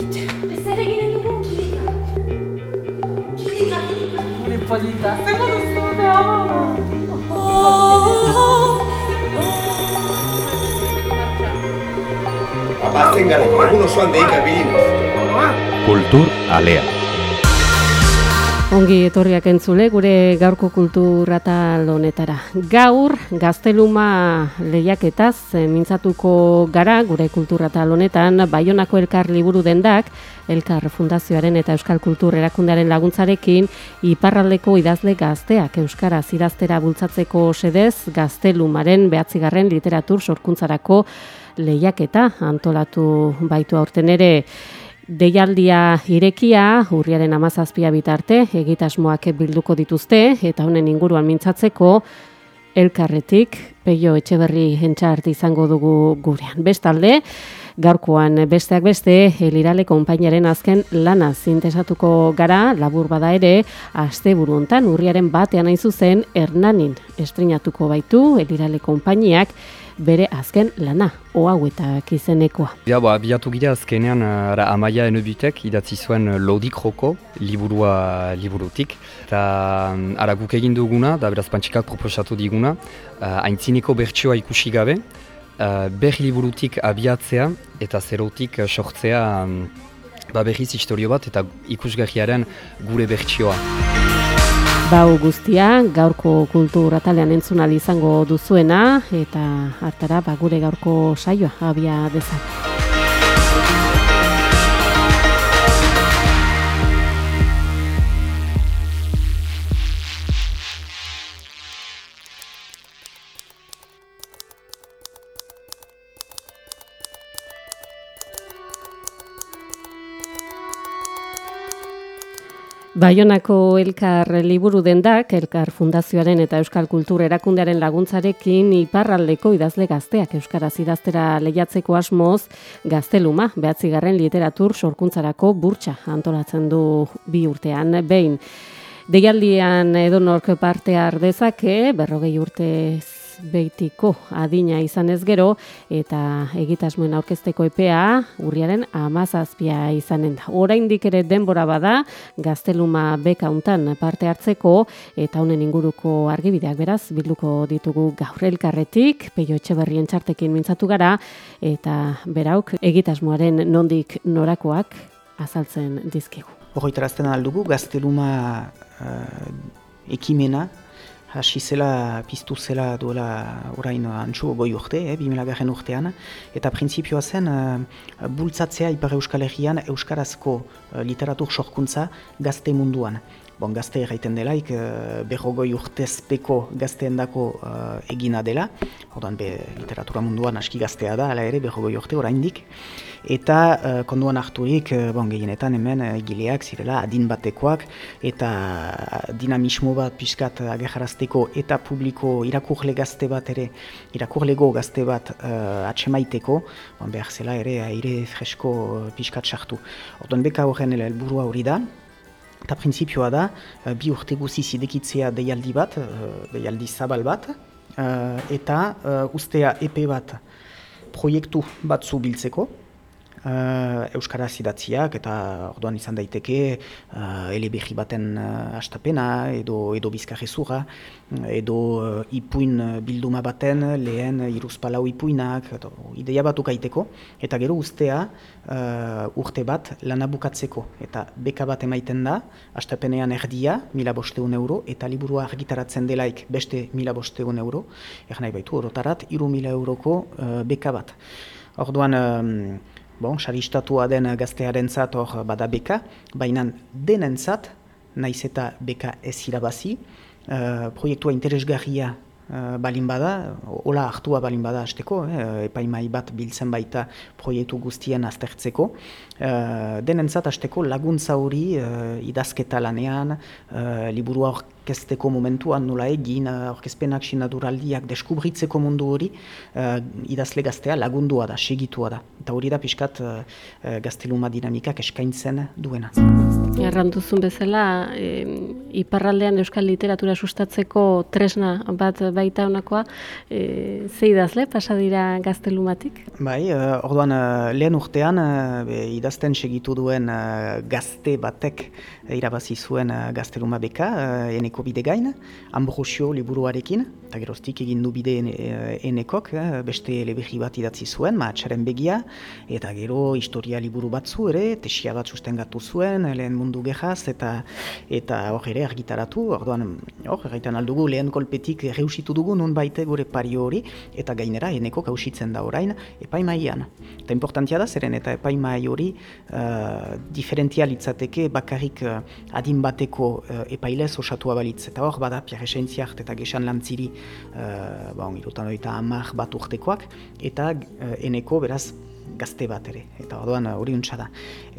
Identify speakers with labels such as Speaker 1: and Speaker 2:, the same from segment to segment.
Speaker 1: Ez ere ginen dugu kilika. Kilika, kilika.
Speaker 2: Gure polita, zer duzu da?
Speaker 3: Abatzen gara, egun osoan deika bilin.
Speaker 4: Kultur alea.
Speaker 5: Ongi etorriak entzule gure gaurko kulturatal honetara. Gaur gazteluma lehiaketaz eh, mintzatuko gara gure kulturatal honetan Baionako Elkar liburu dendak Elkar Fundazioaren eta Euskal Kultur Erakundearen laguntzarekin iparraldeko idazle gazteak euskaraz idaztera bultzatzeko sedez gaztelumaren behatzigarren literatur sorkuntzarako lehiaketa antolatu baitu aurten ere Deialdia irekia, urriaren amazazpia bitarte, egitasmoak bilduko dituzte, eta honen inguruan mintzatzeko, elkarretik, peio etxeberri entxart izango dugu gurean. Bestalde, gaurkoan besteak beste, elirale konpainaren azken lana zintesatuko gara, labur bada ere, aste buruntan, urriaren batean hain zuzen, hernanin estrinatuko baitu, elirale konpainiak, bere azken lana, oauetak izenekoa.
Speaker 6: Ja, ba, biatu gira azkenean ara, amaia enebutek idatzi zuen lodik joko liburua liburutik. Eta ara guk egin duguna, da beraz pantxikak proposatu diguna, uh, aintzineko bertsioa ikusi gabe, berri liburutik abiatzea eta zerotik sortzea um, ba, berriz historio bat eta ikusgarriaren gure bertsioa.
Speaker 5: Bau guztia, gaurko kultur atalean entzun izango duzuena, eta hartara ba, gure gaurko saioa abia dezak. Baionako Elkar liburu dendak, Elkar Fundazioaren eta Euskal Kultur Erakundearen laguntzarekin iparraldeko idazle gazteak Euskaraz idaztera lehiatzeko asmoz gazteluma, behatzigarren literatur sorkuntzarako burtsa antolatzen du bi urtean behin. Deialdian edonork parte ardezake, berrogei urte beitiko adina izan ez gero, eta egitasmoen aurkezteko epea urriaren amazazpia izanen da. Oraindik ere denbora bada, gazteluma bekauntan parte hartzeko, eta honen inguruko argibideak beraz, bilduko ditugu gaur elkarretik, peio etxeberrien txartekin mintzatu gara, eta berauk egitasmoaren nondik norakoak azaltzen dizkigu.
Speaker 7: Horretarazten aldugu, gazteluma uh, ekimena, hasi zela, piztu zela duela orain antxu goi urte, eh, bimelagarren urtean, eta printzipioa zen uh, bultzatzea Ipar Euskal Herrian Euskarazko uh, literatur sorkuntza gazte munduan. Bon, gazte erraiten delaik, uh, berrogoi urtezpeko gazteendako uh, egina dela, ordan be literatura munduan aski gaztea da, ala ere berrogoi urte oraindik. Eta uh, konduan harturik, uh, bon, gehienetan hemen gileak zirela adin batekoak eta dinamismo bat pixkat agerrarazteko eta publiko irakurle gazte bat ere, irakurlego gazte bat uh, atsemaiteko, bon, behar zela ere aire fresko pixkat sartu. Orduan beka horren helburua hori da, eta printzipioa da, bi urte guziz idekitzea deialdi bat, deialdi zabal bat, eta uh, ustea epe bat proiektu batzu biltzeko, uh, euskaraz idatziak eta orduan izan daiteke uh, eleberri baten uh, astapena edo edo bizkarrezura edo uh, ipuin bilduma baten lehen iruzpalau ipuinak edo, ideia batuk aiteko. Eta gero ustea uh, urte bat lana bukatzeko. Eta beka bat emaiten da astapenean erdia mila bosteun euro eta liburua argitaratzen delaik beste mila bosteun euro. Egan nahi baitu orotarat iru mila euroko uh, beka bat. Orduan, bon, saristatua den gaztearen zat hor bada beka, baina denentzat, naiz eta beka ez irabazi, uh, proiektua interesgarria uh, balin bada, hola hartua balin bada azteko, eh, epaimai bat biltzen baita proiektu guztien aztertzeko, uh, denentzat azteko laguntza hori uh, idazketa lanean, uh, liburu orkesteko momentuan nola egin, uh, orkestpenak sinaduraldiak deskubritzeko mundu hori, uh, idazle gaztea lagundua da, segitua da. Eta hori da pixkat uh, gazteluma dinamikak eskaintzen duena.
Speaker 5: Errantuzun bezala, e, iparraldean euskal literatura sustatzeko tresna bat baita honakoa, e, ze idazle pasa dira gaztelumatik?
Speaker 7: Bai, uh, orduan uh, lehen urtean uh, be, idazten segitu duen uh, gazte batek irabazi zuen uh, gazteluma beka, uh, eneko bide gain, Ambrosio liburuarekin, eta geroztik egin du bide ene, enekok, uh, beste eleberri bat idatzi zuen, maatxaren begia, eta gero historia liburu batzu ere, tesia bat sustengatu zuen, lehen mundu gehaz, eta eta hor ere argitaratu, orduan, hor, erraitan aldugu, lehen kolpetik reusitu dugu nun baite gure pario hori, eta gainera eneko kausitzen da orain epaimaian. Eta importantia da, zeren eta epaimai hori uh, diferentia litzateke bakarrik uh, adin bateko uh, epailez osatua balitz. Eta hor bada, Pierre eta Gesan Lantziri, uh, ba, irutan oita amak bat urtekoak, eta uh, eneko beraz gazte bat ere, eta orduan hori untsa da.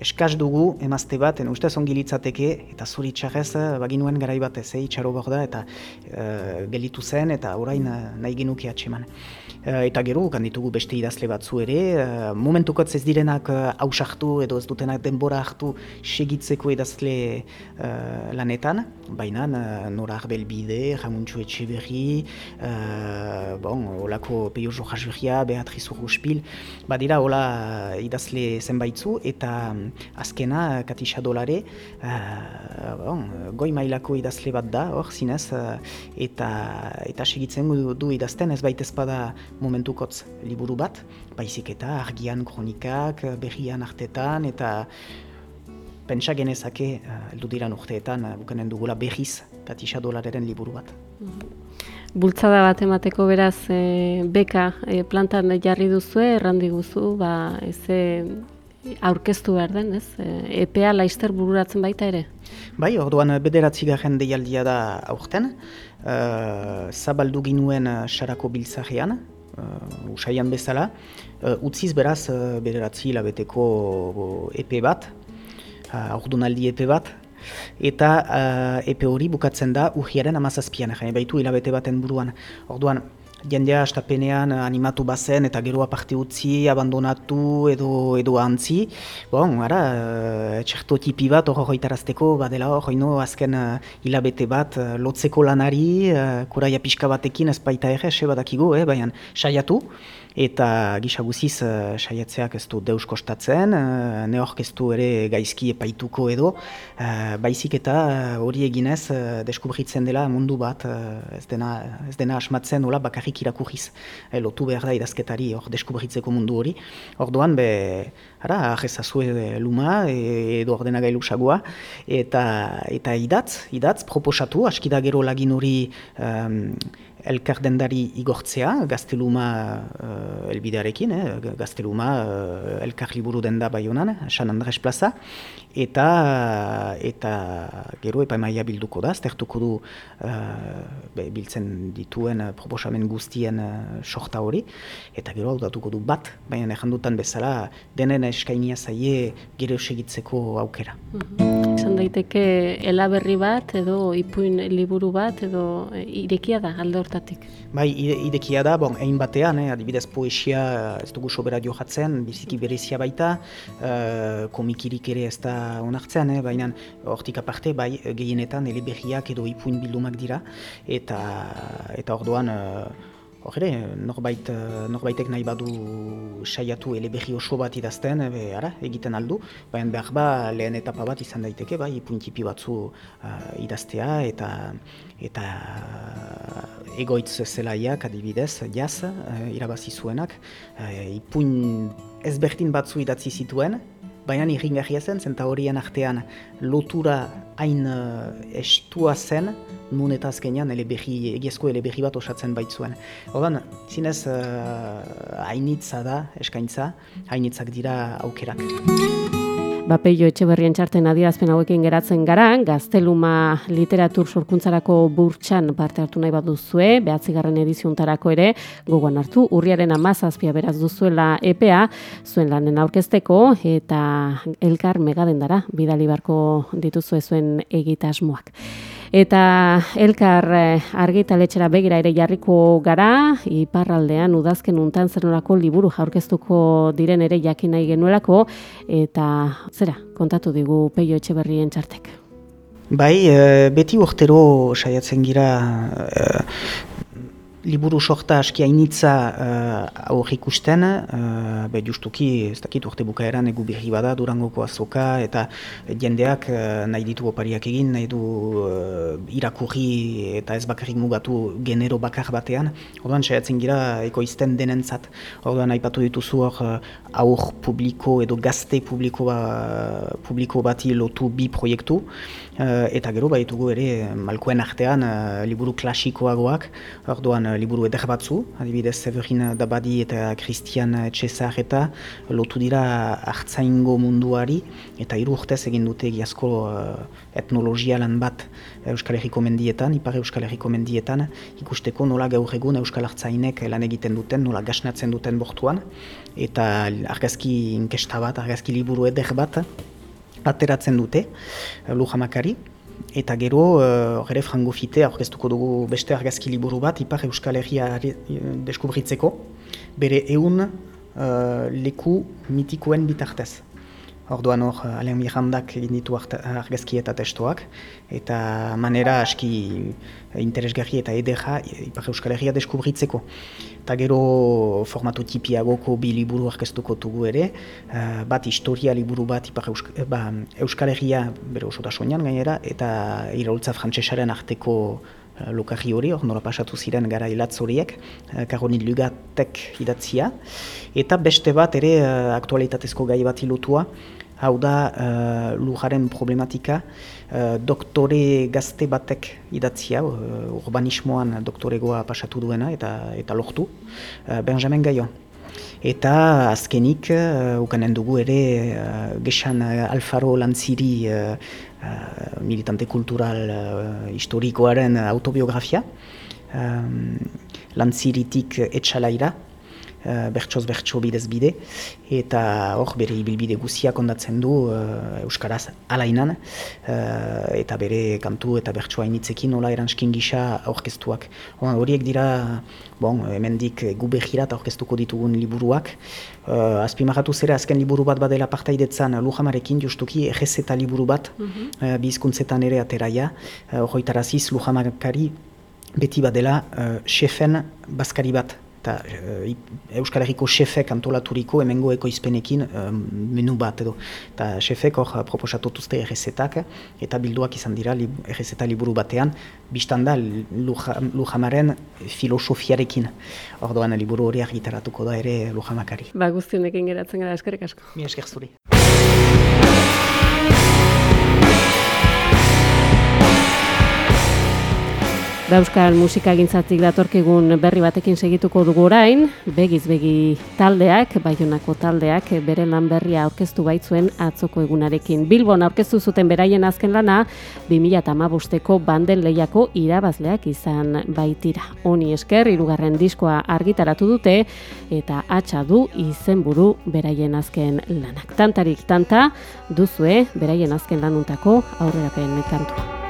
Speaker 7: Eskaz dugu emazte bat, en ustez ongi litzateke, eta zuri txarrez, baginuen garai bat ez, eh, itxaro da, eta uh, gelitu zen, eta orain nahi genuke atseman. Uh, eta gero, ditugu beste idazle batzu ere, uh, momentukotz ez direnak hausartu edo ez dutenak denbora hartu segitzeko idazle uh, lanetan, baina uh, Nora Arbelbide, Ramuntxo Etxeberri, uh, bon, olako Peio Jojasberria, Beatriz Urruspil, badira, hola idazle zenbaitzu eta mm, azkena Katisa Dolare uh, bon, goi mailako idazle bat da hor zinez uh, eta eta segitzen du idazten ez baita ezpada momentukotz liburu bat baizik eta argian kronikak berrian artetan eta pentsa genezake uh, eldu diran urteetan uh, bukanen dugula berriz Katisa Dolareren liburu bat.
Speaker 5: Mhm bultzada bat emateko beraz e, beka e, plantan jarri duzu, errandi guzu, ba, ez aurkeztu behar den, ez? E, EPA laizter bururatzen baita ere?
Speaker 7: Bai, orduan bederatzi garen deialdia da aurten, uh, zabaldu ginuen sarako biltzarian, uh, usaian bezala, uh, utziz beraz uh, bederatzi labeteko EP bat, uh, ordunaldi EP bat, eta uh, epe hori bukatzen da urriaren amazazpian, jane baitu hilabete baten buruan. Orduan, jendea astapenean animatu bazen eta gero aparte utzi, abandonatu edo edo antzi. Bon, ara, uh, txerto tipi bat hor hoitarazteko, badela hor, no, azken uh, hilabete bat lotzeko lanari, kuraia pixka batekin ez baita ere, ese badakigu, eh, baina saiatu eta gisa guziz uh, saiatzeak ez du deus kostatzen, uh, ne orkestu ere gaizki epaituko edo, uh, baizik eta hori eginez uh, deskubritzen dela mundu bat, uh, ez, dena, ez dena asmatzen hola bakarrik irakurriz. E, lotu behar da idazketari hor deskubritzeko mundu hori. Orduan be, ara, ahezazue luma edo ordena gailu eta, eta idatz, idatz, proposatu, askida gero lagin hori um, elkar dendari igortzea, gazteluma uh, elbidearekin, eh, gazteluma uh, elkar liburu denda bai honan, San Andres Plaza, eta eta gero epaimaia bilduko da, ztertuko du uh, biltzen dituen proposamen guztien uh, sorta hori, eta gero haudatuko du bat, baina errandutan bezala denen eskainia zaie gero segitzeko aukera.
Speaker 5: Mm Esan daiteke elaberri bat edo ipuin liburu bat edo irekia da alde hortatik?
Speaker 7: Bai, irekia da, bon, egin batean, eh, adibidez poesia ez dugu sobera dio jatzen, biziki berezia baita, uh, komikirik ere ez da onartzen, eh, baina hortik aparte, bai, gehienetan eleberriak edo ipuin bildumak dira, eta, eta orduan, uh, Hor ere, norbait, norbaitek nahi badu saiatu eleberri oso bat idazten, be, ara, egiten aldu, baina behar ba lehen etapa bat izan daiteke, bai, ipuntipi batzu uh, idaztea eta eta egoitz zelaiak adibidez, jaz, uh, irabazi zuenak, uh, ipuin ezberdin batzu idatzi zituen, baina irringarria zen, zenta horien artean lotura hain uh, estua zen, nun eta azkenean eleberri, egiezko eleberri bat osatzen baitzuen. Horban, zinez uh, hainitza da eskaintza, hainitzak dira aukerak.
Speaker 5: Bapeio etxe berrien txarten adierazpen hauekin geratzen gara, gazteluma literatur sorkuntzarako burtsan parte hartu nahi bat duzue, behatzigarren ediziontarako ere, gogoan hartu, urriaren amazazpia beraz duzuela EPA, zuen lanen aurkezteko, eta elkar megaden dara, bidali barko dituzue zuen egitasmoak. Eta elkar eh, argitaletxera begira ere jarriko gara, iparraldean udazken untan zer nolako liburu jaurkeztuko diren ere jakin nahi genuelako, eta zera, kontatu digu peio etxe berrien txartek.
Speaker 7: Bai, e, beti urtero saiatzen gira e, liburu sorta aski hainitza uh, aurre ikusten, uh, be justuki, ez dakit urte bukaeran egu birri bada Durangoko azoka, eta jendeak uh, nahi ditu opariak egin, nahi du uh, irakurri eta ez bakarrik mugatu genero bakar batean. Orduan, saiatzen gira ekoizten denentzat. Orduan, aipatu dituzu hor uh, aur publiko edo gazte publiko, ba, publiko bati lotu bi proiektu. Uh, eta gero baitugu ere malkoen artean uh, liburu klasikoagoak, orduan liburu eder batzu, adibidez Severin Dabadi eta Christian Cesar eta lotu dira hartzaingo munduari eta hiru urtez egin dute egiazko etnologia lan bat Euskal Herriko mendietan, Ipar Euskal Herriko mendietan, ikusteko nola gaur egun Euskal Hartzainek lan egiten duten, nola gasnatzen duten bortuan, eta argazki inkesta bat, argazki liburu eder bat, ateratzen dute, Lujamakari, Eta gero, uh, ere frango fite, aurkeztuko dugu beste argazki liburu bat, Ipar Euskal Herria deskubritzeko, bere eun uh, leku mitikoen bitartez. Orduan hor, Alain Mirandak egin ditu argazki eta testoak, eta manera aski interesgarri eta edera Ipar Euskal Herria deskubritzeko. Eta gero formatu tipiagoko bi liburu arkeztuko dugu ere, bat historia liburu bat Ipar Euskal, eh, ba, Euskal Herria bere osotasunean gainera, eta iraultza frantsesaren arteko lokarri hori, hor nola pasatu ziren gara hilatz horiek, Karonit Lugatek idatzia, eta beste bat ere aktualitatezko gai bat ilotua, hau da uh, lujaren problematika, uh, doktore gazte batek idatzia, uh, urbanismoan doktoregoa pasatu duena eta eta lortu, uh, Benjamin Gaio. Eta azkenik, uh, ukanen dugu ere, uh, gesan uh, Alfaro Lanziri uh, uh, militante kultural uh, historikoaren autobiografia, um, Lanziritik etxalaira, bertsoz bertso bidez bide, eta hor bere ibilbide guziak ondatzen du uh, Euskaraz alainan, uh, eta bere kantu eta bertsoa initzekin nola eranskin gisa aurkeztuak. Horiek dira, bon, hemendik gu behirat aurkeztuko ditugun liburuak, uh, azpimarratu zera azken liburu bat badela partaidetzan Lujamarekin justuki egezeta liburu bat, mm -hmm. bizkuntzetan ere ateraia, uh, hori Lujamakari, beti badela uh, xefen baskari bat eta uh, Euskal Herriko xefek antolaturiko emengo ekoizpenekin um, menu bat edo. Eta xefek hor uh, proposatotuzte errezetak eta bilduak izan dira li, errezeta liburu batean, biztan da Lujamaren filosofiarekin. Ordoan liburu hori argitaratuko da ere Lujamakari.
Speaker 5: Ba guztionekin geratzen gara eskerrik asko.
Speaker 7: Mi esker zuri.
Speaker 5: Ba, Euskal musika gintzatik datorkigun berri batekin segituko dugu orain, begiz begi taldeak, baionako taldeak, bere lan berria aurkeztu baitzuen atzoko egunarekin. Bilbon aurkeztu zuten beraien azken lana, 2008ko banden lehiako irabazleak izan baitira. Honi esker, irugarren diskoa argitaratu dute, eta atxa du izenburu beraien azken lanak. Tantarik tanta, duzue, beraien azken lanuntako aurrerapen kantua.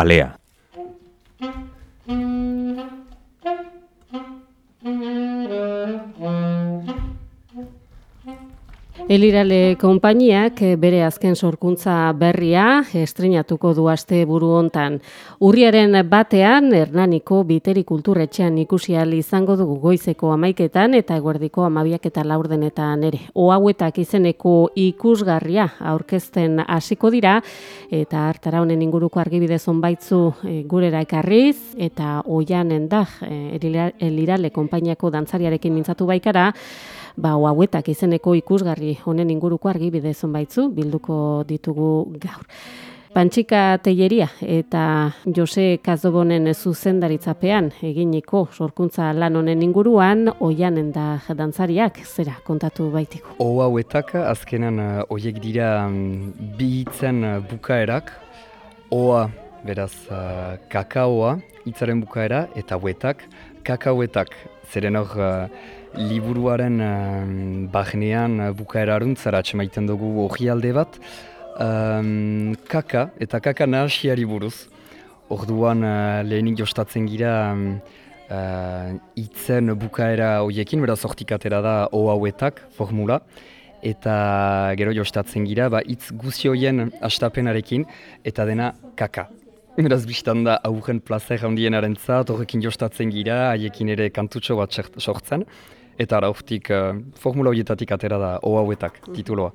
Speaker 4: Alea.
Speaker 5: Elirale konpainiak eh, bere azken sorkuntza berria estrenatuko du aste buru hontan. Urriaren batean Hernaniko Biteri Kulturretxean ikusi ahal izango dugu goizeko amaiketan eta eguerdiko amabiak eta laurdenetan ere. Ohauetak izeneko ikusgarria aurkezten hasiko dira eta hartara honen inguruko argibide zonbaitzu e, gurera ekarriz eta oianen da e, Elirale konpainiako dantzariarekin mintzatu baikara ba, hauetak izeneko ikusgarri honen inguruko argi bide baitzu bilduko ditugu gaur. Pantxika Teieria eta Jose Kazobonen zuzendaritzapean eginiko sorkuntza lan honen inguruan oianen da dantzariak zera kontatu baitiko.
Speaker 6: Oa hauetak azkenan uh, oiek dira um, bi hitzen uh, bukaerak, oa beraz uh, kakaoa hitzaren bukaera eta hauetak kakaoetak zeren hor liburuaren um, bahnean uh, bukaera aruntzara atxemaiten dugu hori alde bat, um, kaka eta kaka nahasiari buruz. Orduan uh, lehenik jostatzen gira um, uh, itzen bukaera horiekin, beraz hortikatera da o hauetak formula, eta gero jostatzen gira, ba, itz guzioien astapenarekin, eta dena kaka. Beraz biztan da aurren plazer handienaren zat, horrekin jostatzen gira, haiekin ere kantutxo bat sortzen. Eta ara, urtik, uh, formula horietatik atera da, oa hauetak, tituloa.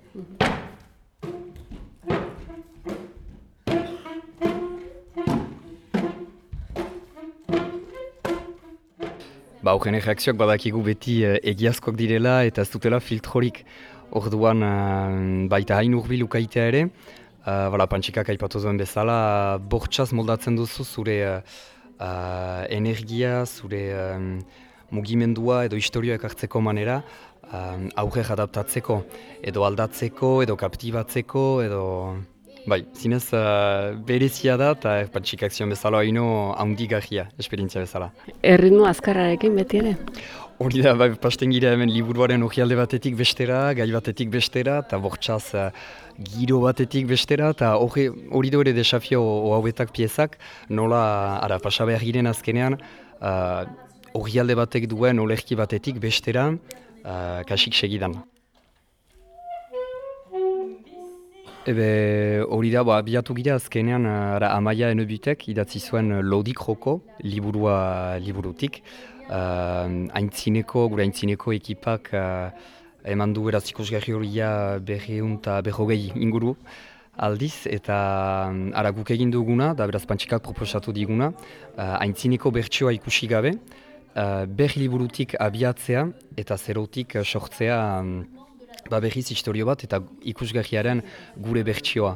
Speaker 6: Ba, horren reakzioak badakigu beti uh, egiazkoak direla eta ez dutela filtrorik. Orduan, uh, baita hain urbil ukaitea ere, uh, bala, pantxikak aipatu zuen bezala, bortxaz moldatzen duzu zure uh, energia, zure mugimendua edo historioak hartzeko manera um, aurre adaptatzeko, edo aldatzeko, edo kaptibatzeko, edo... Bai, zinez uh, berezia da eta patxikak zion bezala haino haundigarria, esperientzia bezala.
Speaker 5: Erritmo azkarrarekin beti ere?
Speaker 6: Hori da, bai, pasten gira hemen liburuaren hori batetik bestera, gai batetik bestera, eta bortxaz uh, giro batetik bestera, eta hori do ere desafio hauetak piezak, nola, ara, pasabehar giren azkenean, uh, hori batek duen olerki batetik bestera uh, kasik segidan. Ebe hori da, ba, biatu gira azkenean ara, amaia enobitek idatzi zuen lodik joko, liburua liburutik. Uh, aintzineko, gure aintzineko ekipak uh, eman du eraz ikusgarri horia berreun eta berrogei inguru aldiz, eta ara guk egin duguna, da beraz pantxikak proposatu diguna, uh, aintzineko bertsioa ikusi gabe, uh, berri liburutik abiatzea eta zerotik uh, sortzea um, ba berriz historio bat eta ikusgarriaren gure bertsioa.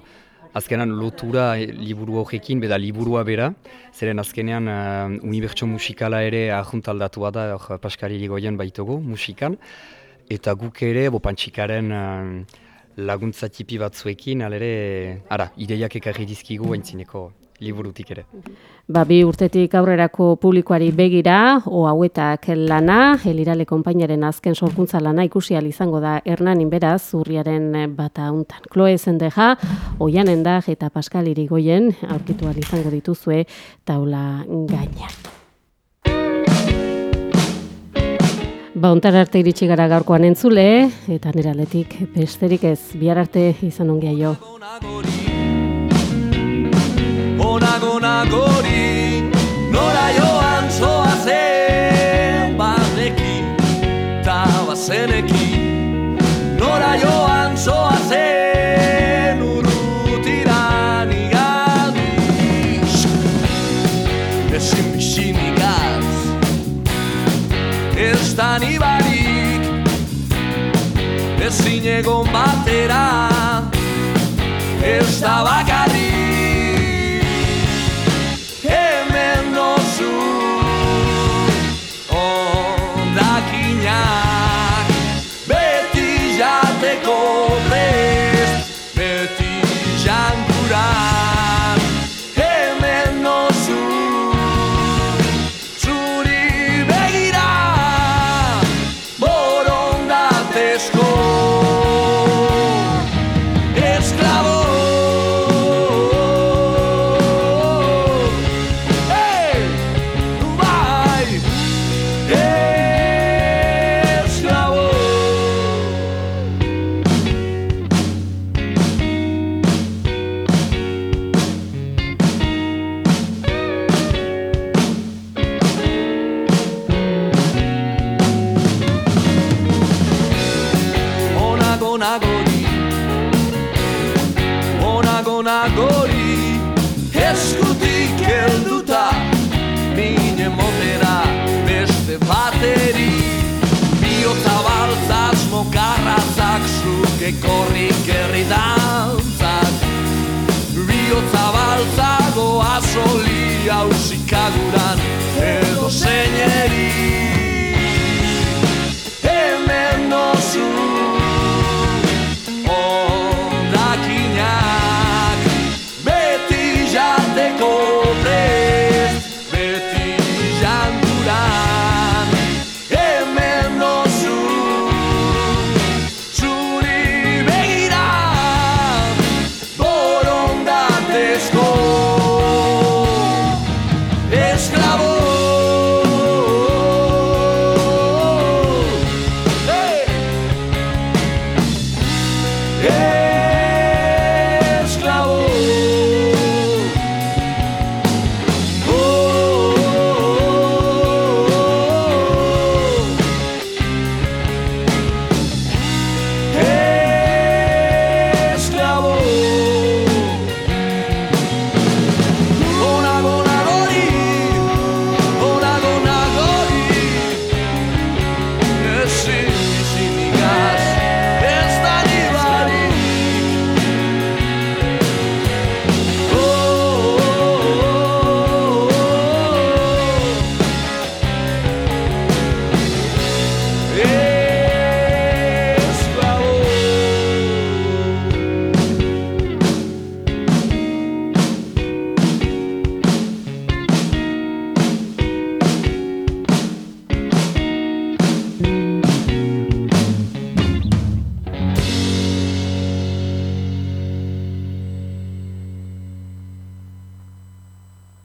Speaker 6: Azkenan lotura liburu horrekin, beda liburua bera, zeren azkenean uh, unibertso musikala ere ahuntaldatua da, hor Paskari Ligoien baitugu musikan, eta guk ere, bo pantxikaren uh, laguntza tipi batzuekin, alere, ara, ideiak ekarri dizkigu haintzineko liburutik ere.
Speaker 5: Ba, bi urtetik aurrerako publikoari begira, o hauetak lana, elirale konpainaren azken sorkuntza lana ikusi izango da Hernan inberaz urriaren bata untan. Kloe zendeja, oianen da, eta Pascal irigoien, aurkitu izango dituzue, taula gaina. Ba, ontar arte iritsi gara gaurkoan entzule, eta nire aletik besterik ez, bihar arte izan ongia jo
Speaker 8: gona gori Nora joan zoa zen Badeki ta bazeneki Nora joan zoa zen Urrutira nigadiz Ezin bizinik az Ez da nibarik Ezin egon batera Ez da bakarrik